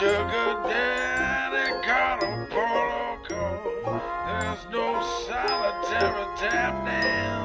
Sugar daddy got a polo coat. There's no solitary tap dance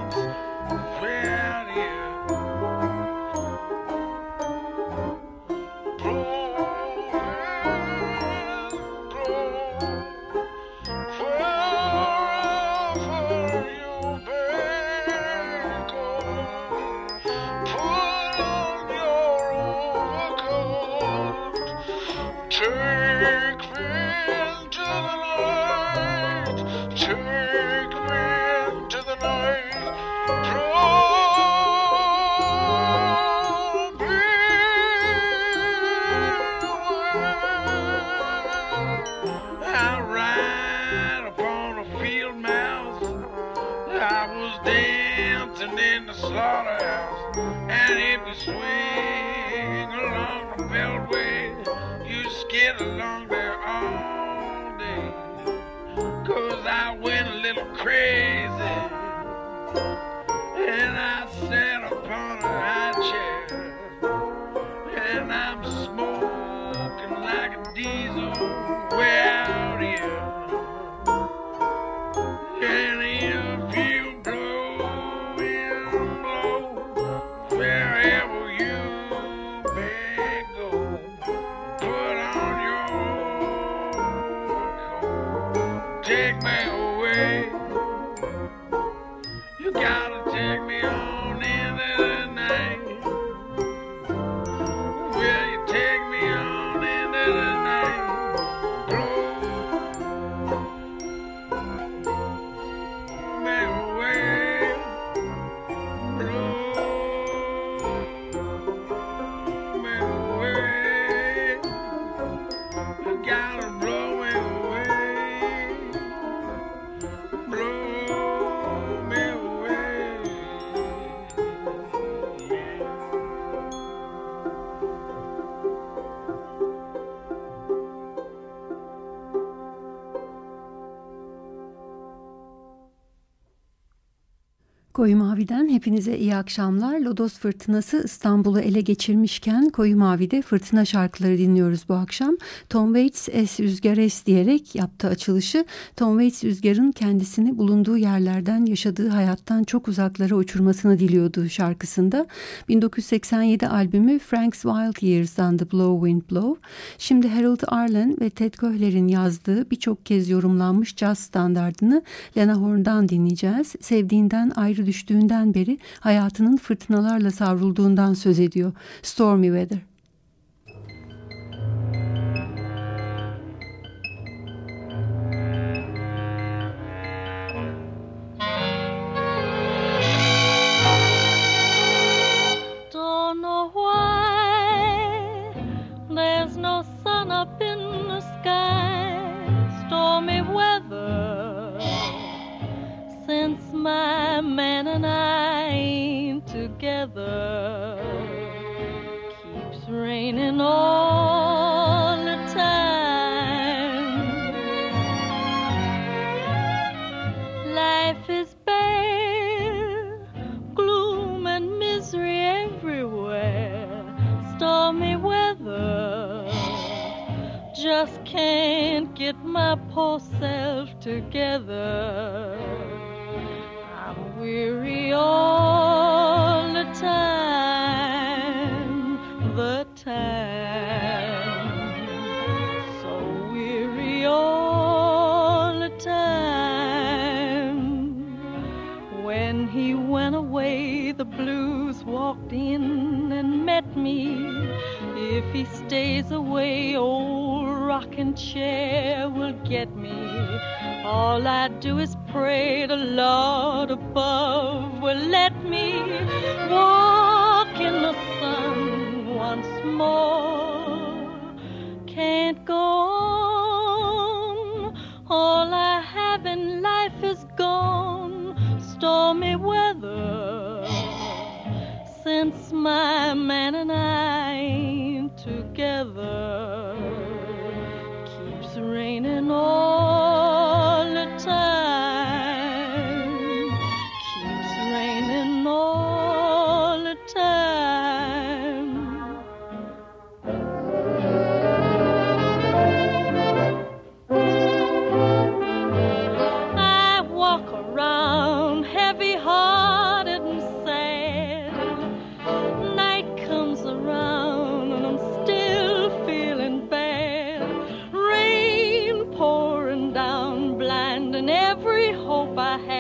Koyu Mavi'den hepinize iyi akşamlar. Lodos fırtınası İstanbul'u ele geçirmişken Koyu Mavi'de fırtına şarkıları dinliyoruz bu akşam. Tom Waits Es Rüzgar Es diyerek yaptığı açılışı Tom Waits rüzgarın kendisini bulunduğu yerlerden yaşadığı hayattan çok uzaklara uçurmasını diliyordu şarkısında. 1987 albümü Frank's Wild Years'dan The Blow Wind Blow. Şimdi Harold Arlen ve Ted Kohler'in yazdığı birçok kez yorumlanmış caz standardını Lena Horne'dan dinleyeceğiz. Sevdiğinden ayrı düştüğünden beri hayatının fırtınalarla savrulduğundan söz ediyor. Stormy Weather. Don't know why my man and I ain't together, keeps raining all the time. Life is bare, gloom and misery everywhere, stormy weather. Just can't get my poor self together. Hope I had.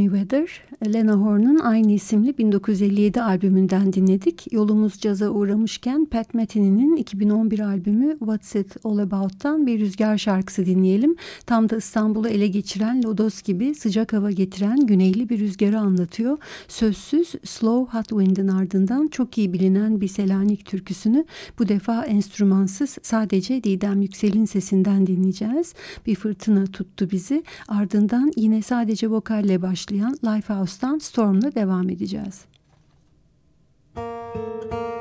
Stormy Weather, Lena Horne'un aynı isimli 1957 albümünden dinledik. Yolumuz caza uğramışken Pat Metheny'nin 2011 albümü What's It All About'tan bir rüzgar şarkısı dinleyelim. Tam da İstanbul'u ele geçiren Lodos gibi sıcak hava getiren güneyli bir rüzgarı anlatıyor. Sözsüz Slow Hot Wind'in ardından çok iyi bilinen bir Selanik türküsünü bu defa enstrümansız sadece Didem Yüksel'in sesinden dinleyeceğiz. Bir fırtına tuttu bizi. Ardından yine sadece vokalle başlayan Lifehouse'dan Storm'la devam edeceğiz. shapeless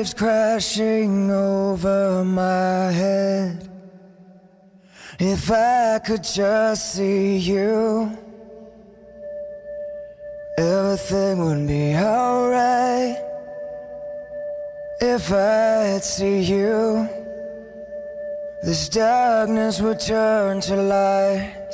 waves crashing over my head. If I could just see you, everything would be alright. If I'd see you, this darkness would turn to light.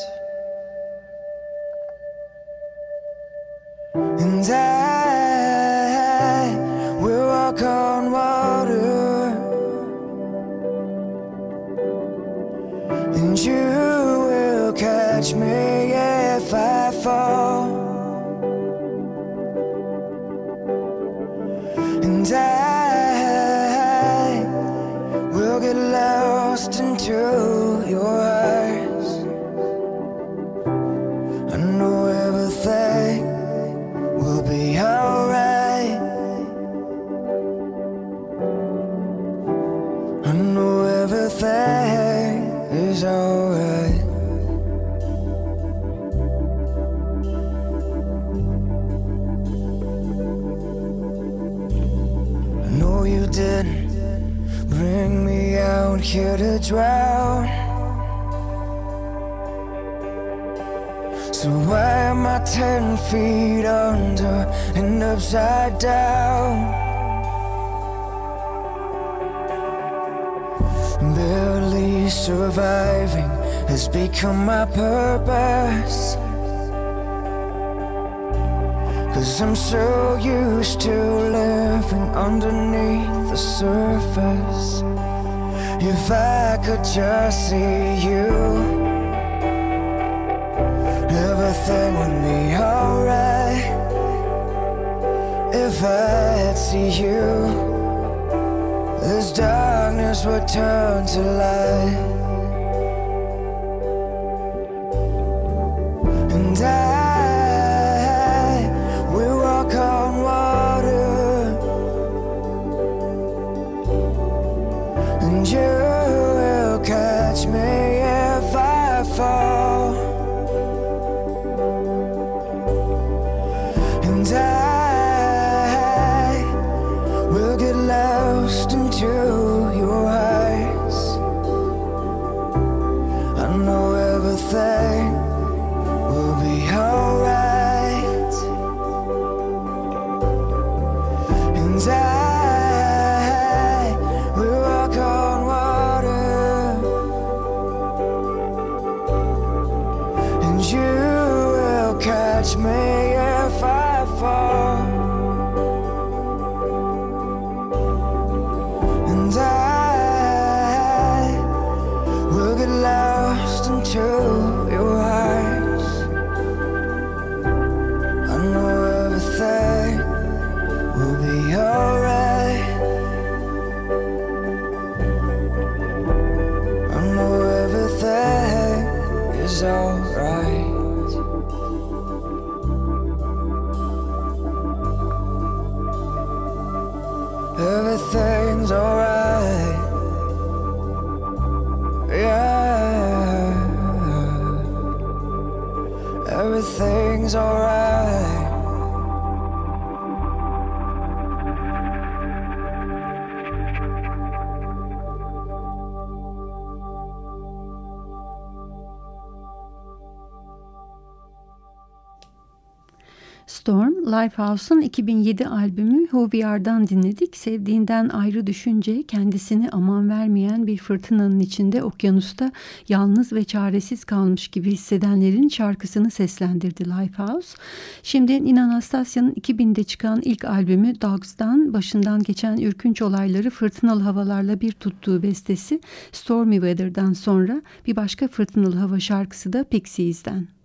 Feet under and upside down? Barely surviving has become my purpose. Cause I'm so used to living underneath the surface. If I could just see you, if I'd see you This darkness would turn to light. And I will walk on water. And you Lifehouse'un 2007 albümü Who We Are'dan dinledik. Sevdiğinden ayrı düşünce kendisini aman vermeyen bir fırtınanın içinde okyanusta yalnız ve çaresiz kalmış gibi hissedenlerin şarkısını seslendirdi Lifehouse. Şimdi Nina Anastasya'nın 2000'de çıkan ilk albümü Dogs'dan başından geçen ürkünç olayları fırtınalı havalarla bir tuttuğu bestesi Stormy Weather'dan sonra bir başka fırtınalı hava şarkısı da Pixies'den.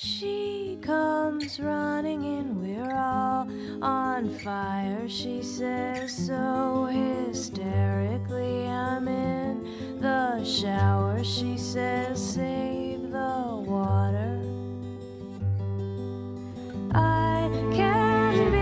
She comes running in, we're all on fire. She says so hysterically. I'm in the shower. She says, save the water. I can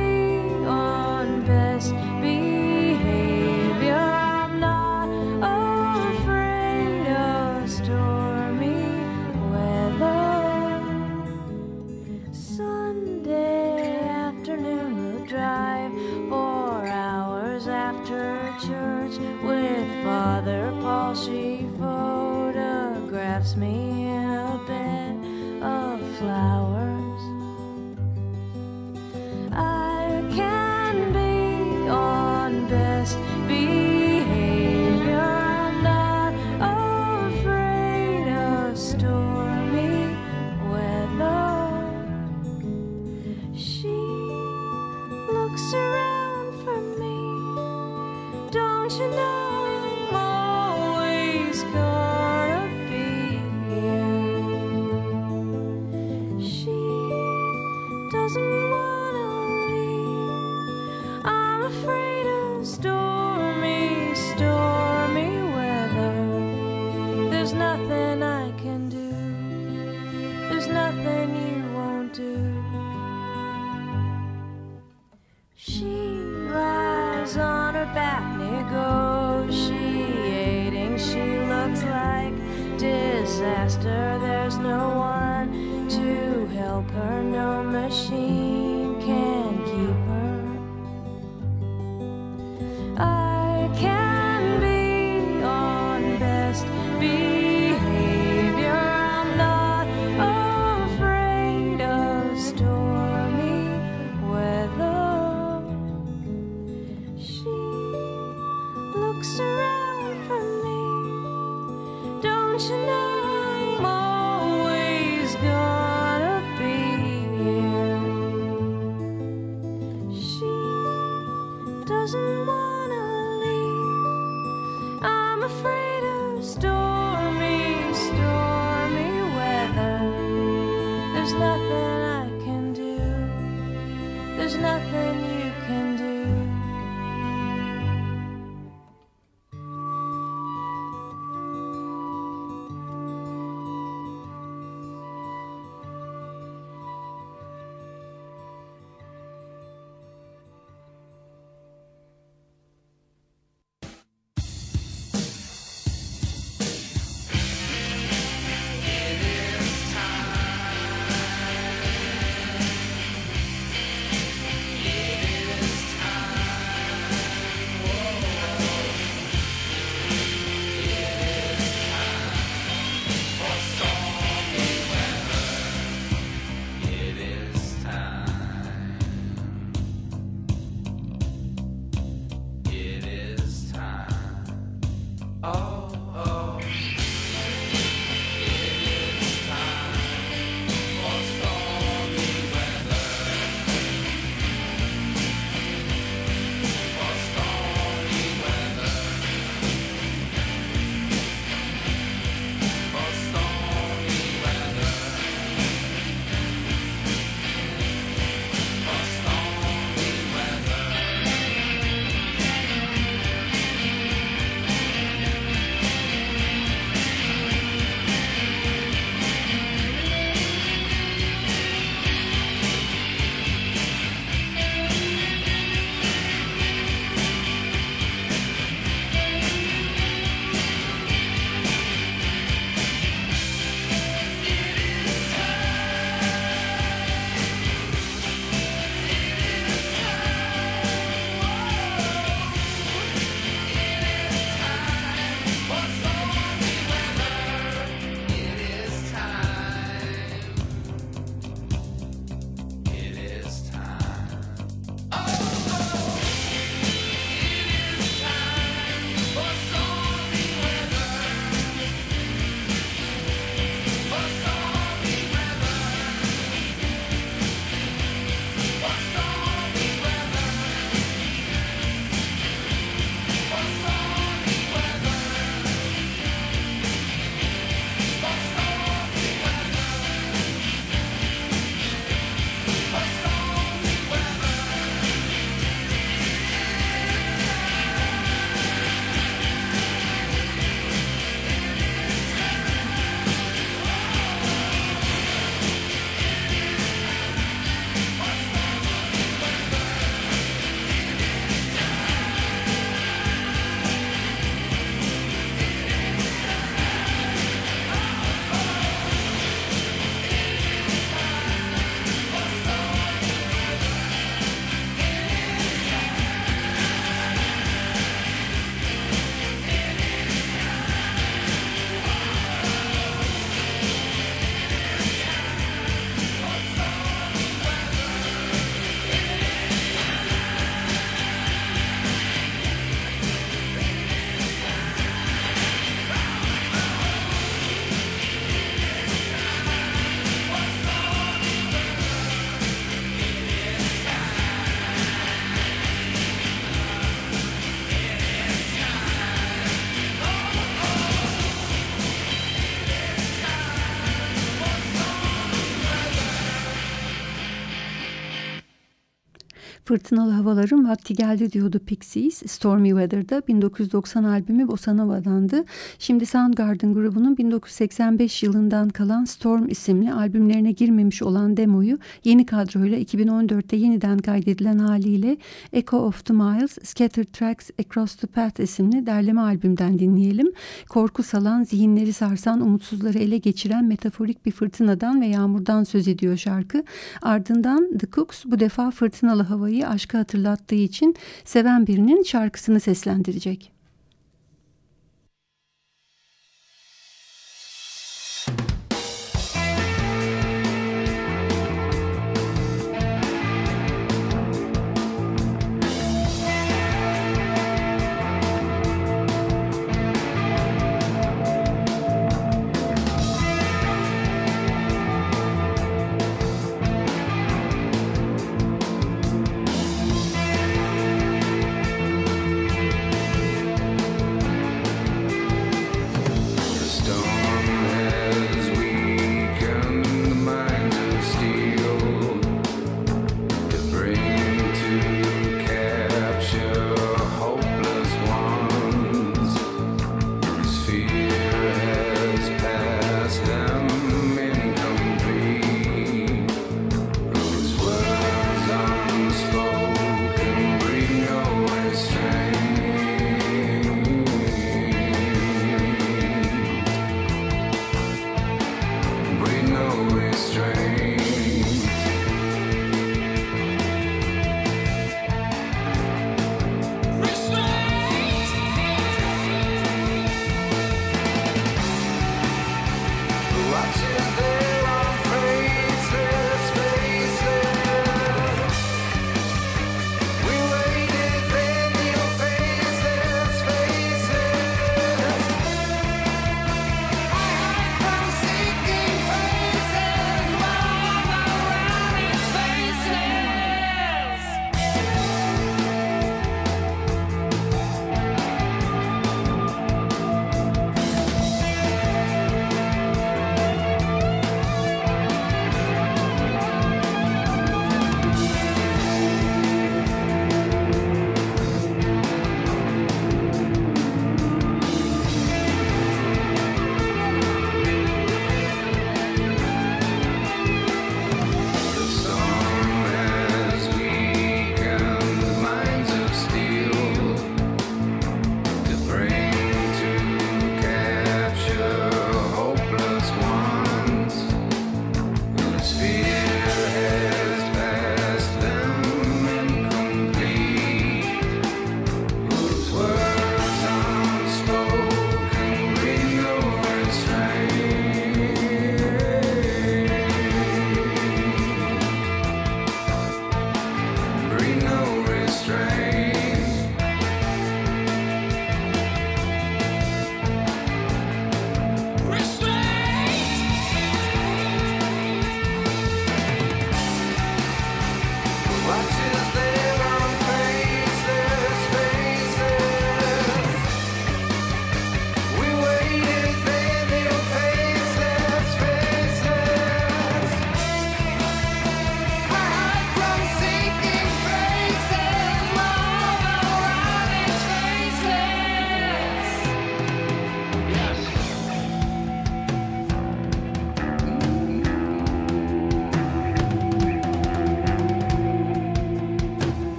Fırtınalı havaların vakti geldi diyordu Pixies. Stormy Weather'da 1990 albümü Bossa Nova'dandı. Şimdi Soundgarden grubunun 1985 yılından kalan Storm isimli albümlerine girmemiş olan demoyu yeni kadroyla 2014'te yeniden kaydedilen haliyle Echo of the Miles, Scattered Tracks Across the Path isimli derleme albümden dinleyelim. Korku salan, zihinleri sarsan, umutsuzları ele geçiren metaforik bir fırtınadan ve yağmurdan söz ediyor şarkı. Ardından The Cooks bu defa fırtınalı havayı aşka hatırlattığı için seven birinin şarkısını seslendirecek.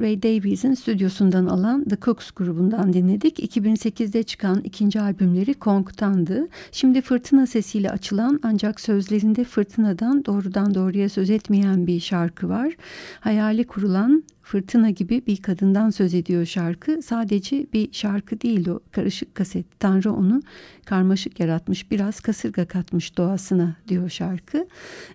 Ray Davies'in stüdyosundan alan The Cooks grubundan dinledik. 2008'de çıkan ikinci albümleri Kong'tandı. Şimdi fırtına sesiyle açılan ancak sözlerinde fırtınadan doğrudan doğruya söz etmeyen bir şarkı var. Hayali kurulan fırtına gibi bir kadından söz ediyor şarkı. Sadece bir şarkı değil o karışık kaset. Tanrı onu karmaşık yaratmış, biraz kasırga katmış doğasına diyor şarkı.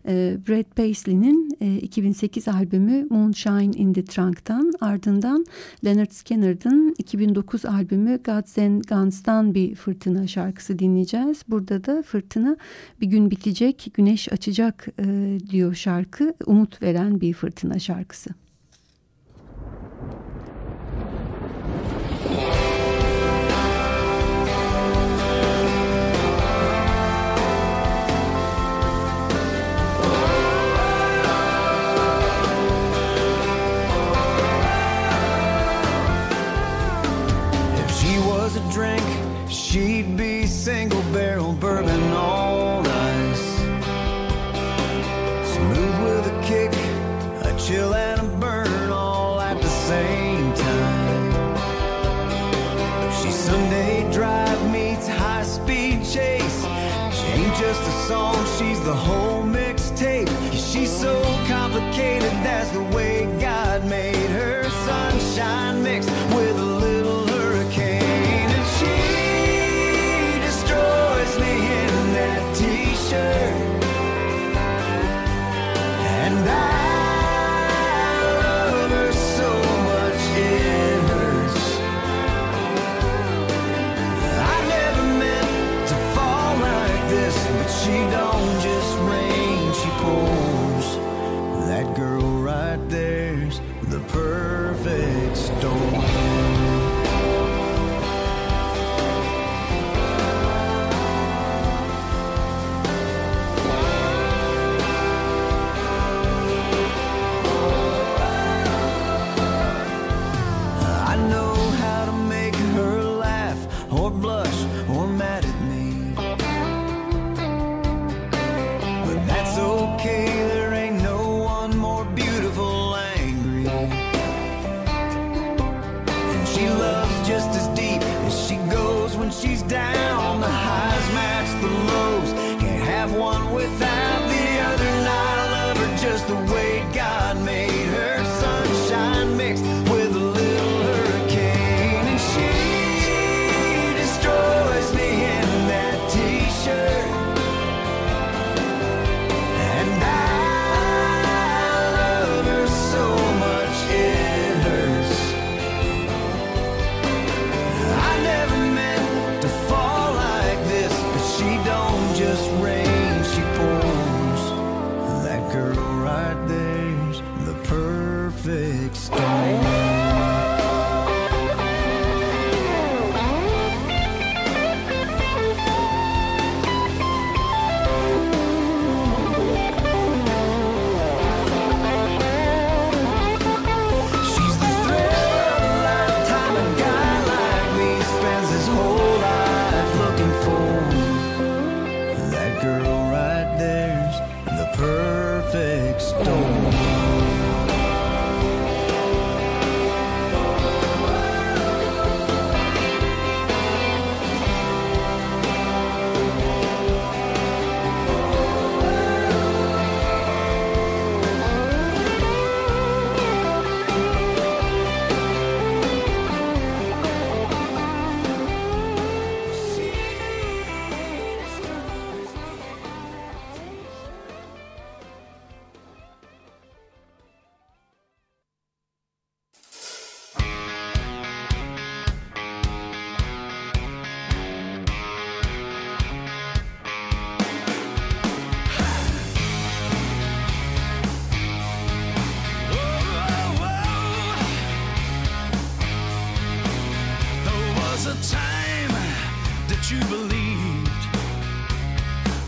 Ee, Brad Paisley'nin e, 2008 albümü Moonshine in the Trunk'tan ardından Leonard Skinner'ın 2009 albümü Gods and Guns'tan bir fırtına şarkısı dinleyeceğiz. Burada da fırtına bir gün bitecek, güneş açacak e, diyor şarkı. Umut veren bir fırtına şarkısı. she'd be single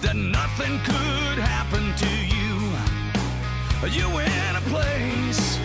that nothing could happen to you. You in a place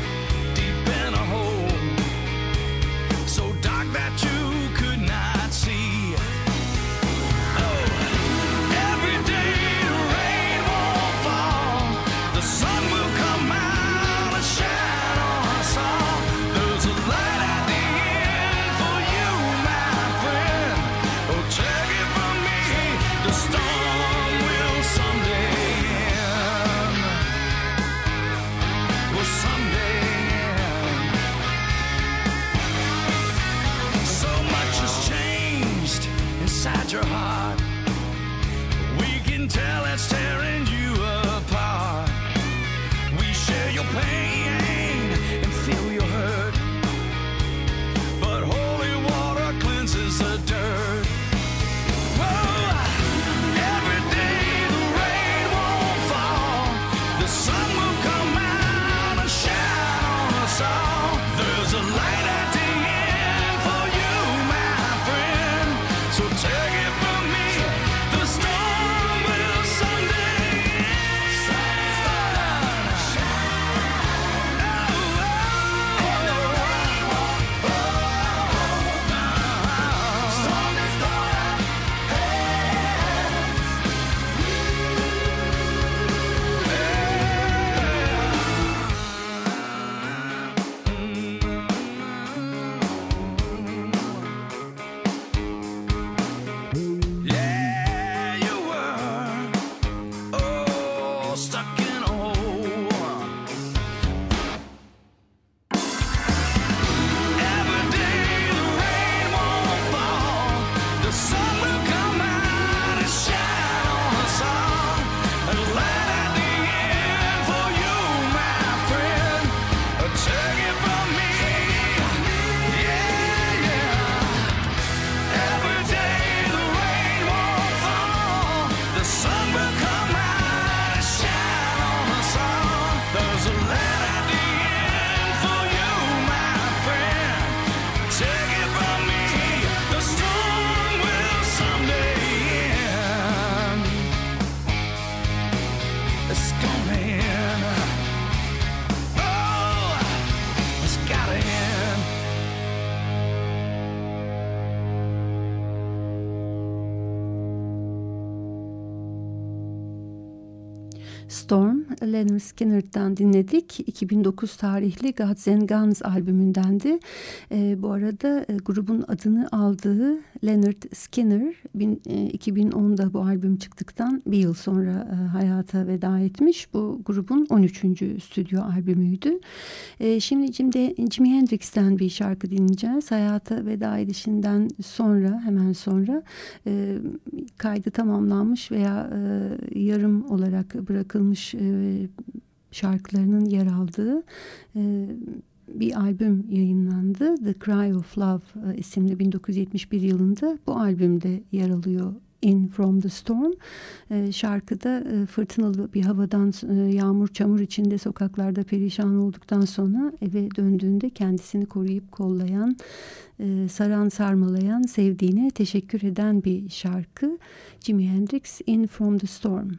Leonard Skinner'dan dinledik. 2009 tarihli Gods and Guns albümündendi. Ee, bu arada e, grubun adını aldığı Leonard Skinner bin- e, 2010'da bu albüm çıktıktan bir yıl sonra e, hayata veda etmiş. Bu grubun 13. stüdyo albümüydü. E, şimdi Jimi Hendrix'ten bir şarkı dinleyeceğiz. Hayata veda edişinden sonra hemen sonra kaydı tamamlanmış veya yarım olarak bırakılmış şarkılarının yer aldığı e, bir albüm yayınlandı. The Cry of Love e, isimli 1971 yılında bu albümde yer alıyor. In From The Storm e, şarkıda e, fırtınalı bir havadan e, yağmur çamur içinde sokaklarda perişan olduktan sonra eve döndüğünde kendisini koruyup kollayan saran sarmalayan sevdiğine teşekkür eden bir şarkı Jimi Hendrix In From The Storm.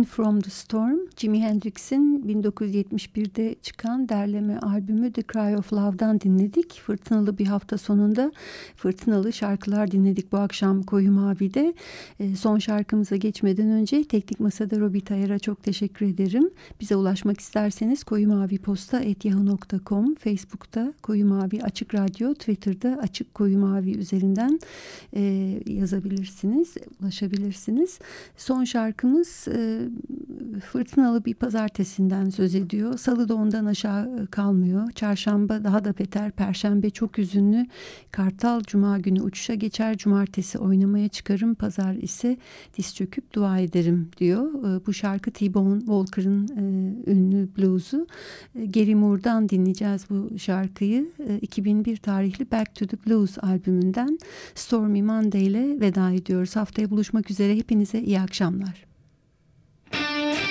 In From The Storm, Jimi Hendrix'in 1971'de çıkan derleme albümü The Cry of Love'dan dinledik. Fırtınalı bir hafta sonunda fırtınalı şarkılar dinledik bu akşam Koyu Mavi'de. E, son şarkımıza geçmeden önce Teknik Masa'da Robi Tayar'a çok teşekkür ederim. Bize ulaşmak isterseniz Koyu Mavi Posta yahoo.com, Facebook'ta Koyu Mavi Açık Radyo, Twitter'da Açık Koyu Mavi üzerinden e, yazabilirsiniz, ulaşabilirsiniz. Son şarkımız e, fırtınalı bir pazartesinden söz ediyor. Salı da ondan aşağı kalmıyor. Çarşamba daha da beter. Perşembe çok üzünlü. Kartal cuma günü uçuşa geçer. Cumartesi oynamaya çıkarım. Pazar ise diz çöküp dua ederim diyor. E, bu şarkı T-Bone Walker'ın e, ünlü bluzu. E, Gary Moore'dan dinleyeceğiz bu şarkıyı. 2001 tarihli Back to the Blues albümünden Stormy Monday ile veda ediyoruz. Haftaya buluşmak üzere. Hepinize iyi akşamlar. Música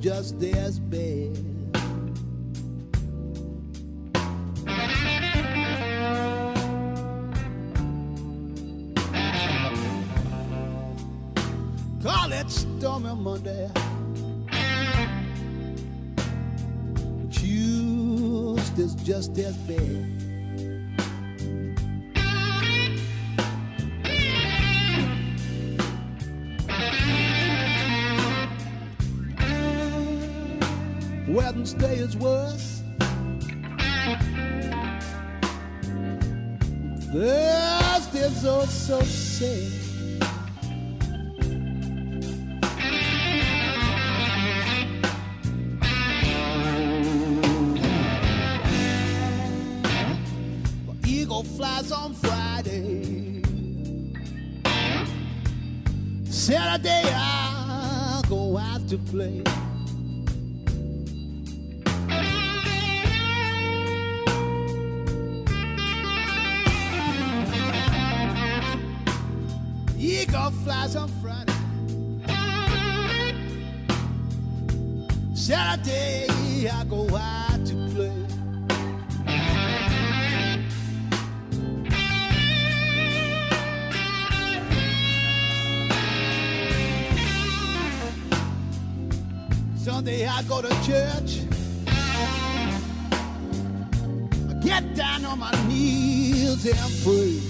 just as bad. Call it Stormy Monday. Tuesday's just as bad. Wednesday is worse. Thursday's also sad. Eagle flies on Friday. Saturday I'll go out to play. Flies on Friday. Saturday I go out to play. Sunday I go to church. I get down on my knees and pray.